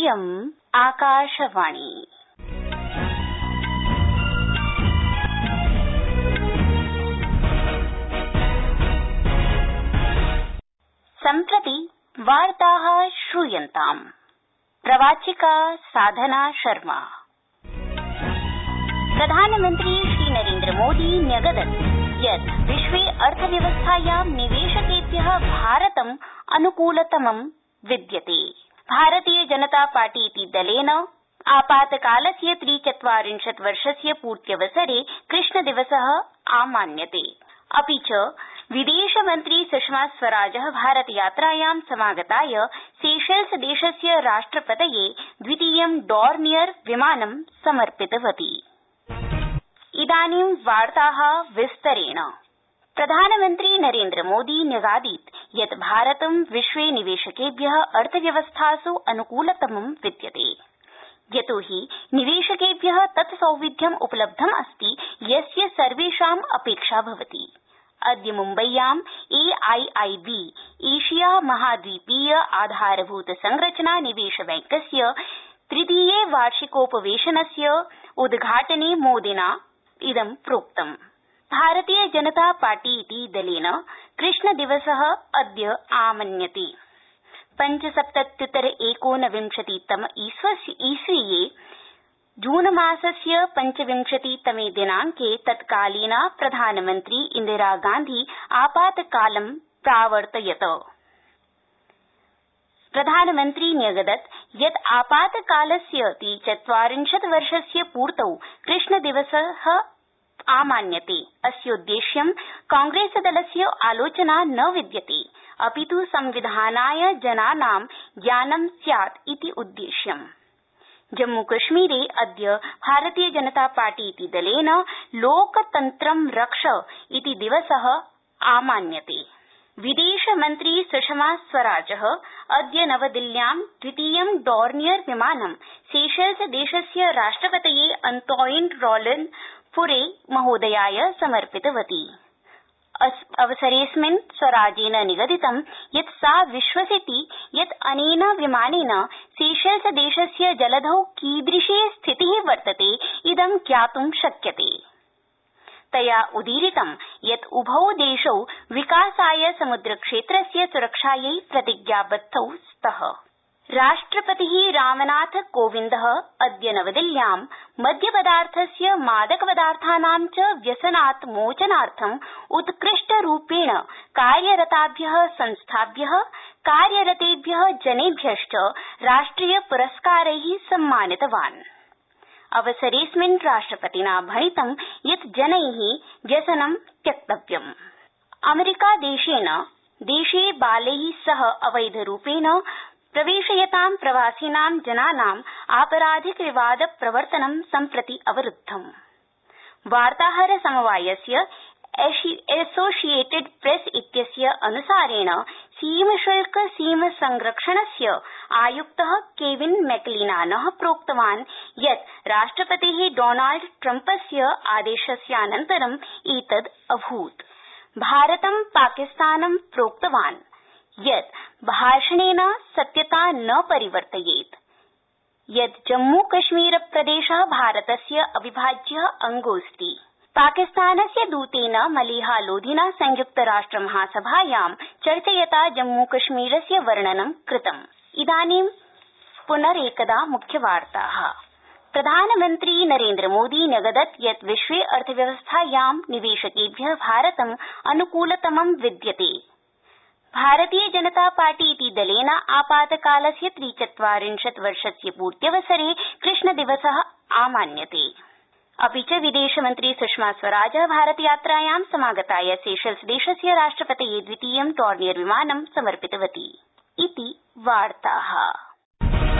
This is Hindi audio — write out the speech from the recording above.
इयम् आकाशवाणी। सम्प्रति वार्ता श्रूयन्ताम्। प्रवाचिका साधना शर्मा। प्रधानमन्त्री श्रीनरेन्द्रमोदी न्यगदत् यत् विश्वे अर्थव्यवस्थायां निवेशकेभ्य भारतम् अनुकूलतमं विद्यते भारतीय जनता पार्टीति दलेन आपातकालस्य त्रिचत्वारिंशत् वर्षस्य पूर्त्यवसरे कृष्णदिवस आमान्यते। अपि च विदेशमन्त्री सुषमा स्वराज भारतयात्रायां समागताय सेशेल्स देशस्य राष्ट्रपतये द्वितीयं डॉर्नियर विमानं समर्पितवती। प्रधानमन्त्री नरेन्द्रमोदी न्यगादीत् यत् भारतं विश्वे निवेशकेभ्य अर्थव्यवस्थास् अनुकूलतमं विद्यते। यतो हि निवेशकेभ्य तत् सौविध्यम् उपलब्धम् अस्ति, यस्य सर्वेषाम् अपेक्षा भवति। अद्य मुम्बय्यां एआईआईबी एशिया महाद्वीपीय आधारभूत संरचना निवेश बैंकस्य तृतीये वार्षिकोपवेशनस्य उद्घाटने मोदिना इदं प्रोक्तम्। भारतीय जनता पार्टीति दलेन कृष्णदिवस अद्य आमन्यते। पञ्चसप्तत्युत्तर एकोनविंशतितम ईस्वीये जूनमासस्य पञ्चविंशतितमे दिनांके तत्कालीना प्रधानमन्त्री इन्दिरागान्धी आपातकालं प्रावर्तयत्। प्रधानमन्त्री न्यगदत् यत् आपातकालस्य त्रिचत्वारिंशत् वर्षस्य पूर्तौ कृष्णदिवस आमान्यते। अस्योद्देश्यं कांग्रेसदलस्य आलोचना न विद्यते। अपित् संविधानाय जनानां ज्ञानं स्यात् इति उद्देश्यम्। जम्मूकश्मीरे अद्य भारतीय जनता पार्टीति दलेन लोकतन्त्रं रक्ष इति दिवस आमान्यते। विदेशमन्त्री सुषमा स्वराज अद्य नवदिल्ल्यां द्वितीयं डॉर्नियर विमानं सेशेल्स देशस्य राष्ट्रपतये अन्तोइन रॉलन फुरे महोदयाय समर्पितवती। अवसरेऽस्मिन् स्वराजेन निगदितं यत् सा विश्वसिति यत् अनेन विमानेन सेशेल्स देशस्य जलधौ कीदृशी स्थिति वर्तते इदं ज्ञातुं शक्यते। तया उदीरितं यत् उभौ देशौ विकासाय समुद्रक्षेत्रस्य सुरक्षायै प्रतिज्ञाबद्धौ स्तः। राष्ट्रपति रामनाथ कोविन्द अद्य नवदिल्ल्यां मद्यपदार्थस्य मादकपदार्थानां च व्यसनात् मोचनार्थं उत्कृष्टरूपेण कार्यरताभ्य संस्थाभ्य, कार्यरतेभ्य जनेभ्यश्च राष्ट्रिय पुरस्कारै सम्मानितवान्। अवसरेऽस्मिन् राष्ट्रपतिना भणितं यत् जनै व्यसनं त्यक्तव्यम्। अमेरिकादेशेन देशे बालै सह अवैधरूपेण प्रवेशयतां प्रवासिनां जनानां आपराधिक विवाद प्रवर्तनं सम्प्रति अवरुद्धम्। वार्ताहर समवायस्य एसोसिएटेड प्रेस इत्यस्य अनुसारेण सीमशुल्क सीम संरक्षणस्य आयुक्त केविन मैकलिनान प्रोक्तवान् यत् राष्ट्रपते डॉनाल्ड ट्रम्पस्य आदेशस्यानन्तरं एतद् अभूत्। भारतं पाकिस्तानं प्रोक्तवान्। यत् भाषणेन सत्यता न परिवर्तयेत्। यत् प्रदेश भारतस्य अविभाज्य अंगोऽस्ति पाकिस्तानस्य दूतेन मलीहा लोधिना संयुक्तराष्ट्र महासभायां चर्चयता जम्मूकश्मीरस्य वर्णनं कृतम्। मुख्यवार्ता। प्रधानमन्त्री नरेन्द्रमोदी न्यगदत् यत् विश्वे अर्थव्यवस्थायां निवेशकेभ्य भारतं अनुकूलतमं विद्यते। भारतीय जनता पार्टीति दलेन आपातकालस्य त्रिचत्वारिंशत् वर्षस्य पूर्त्यवसरे कृष्णदिवस आमान्यते। अपि च विदेशमन्त्री सुषमा स्वराज भारतयात्रायां समागताय सेशल्स देशस्य राष्ट्रपतये द्वितीयं डॉर्नियर विमानं समर्पितवती। इति